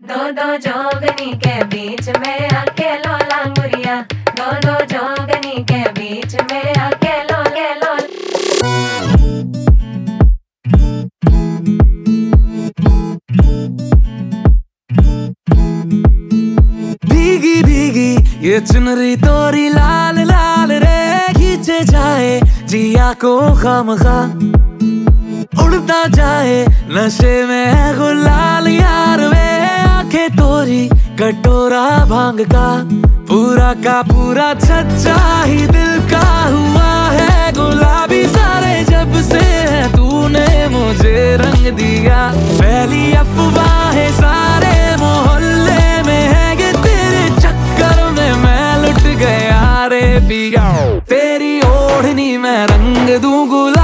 दो दो जोगनी के बीच में अकेलो लांगुरिया। दो दो जोगनी के बीच में अकेलो अकेलो। भीगी भीगी, ये चुनरी तोरी लाल लाल रे, खींचे जाए, जिया को खाम खा उड़ता जाए, नशे में गुलाल यार वे। कटोरा भाँग का पूरा का पूरा सच्चा ही दिल का हुआ है। गुलाबी सारे जब से है, तूने मुझे रंग दिया। पहली अफवाह सारे मोहल्ले में है कि तेरे चक्कर में मैं लुट गया रे पिया। तेरी ओढ़नी में रंग दूँ गुलाबी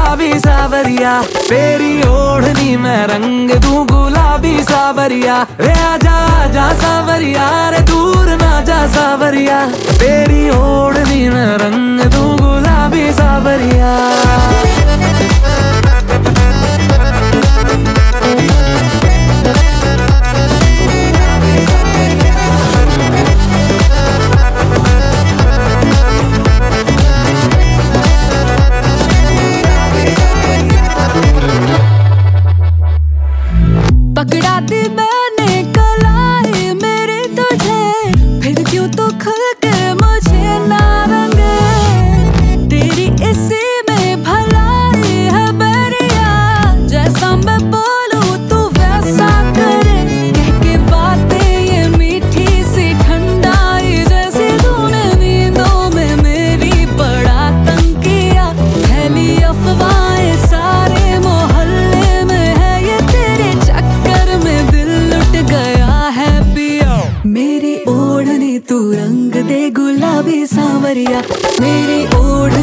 सावरिया, तेरी ओढ़नी मैं रंग दू गुलाबी सावरिया। रे आजा आजा सावरिया, रे दूर ना जा सावरिया। तेरी ओढ़नी मैं रंग दूँ मेरी ओढ़नी तू रंग दे गुलाबी सांवरिया। मेरी ओढ़नी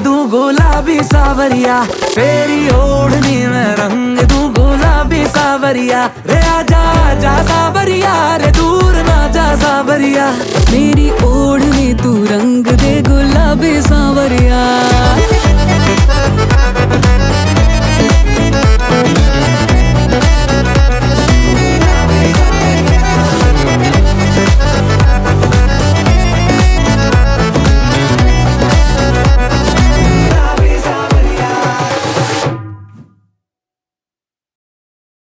दूँ गुलाबी सावरिया तेरी ओढ़नी में रंग दू गुलाबी सावरिया। रे आजा आजा सावरिया, रे दूर ना जा सावरिया। मेरी ओढ़नी, तू रंग दे गुलाबी सांवरिया।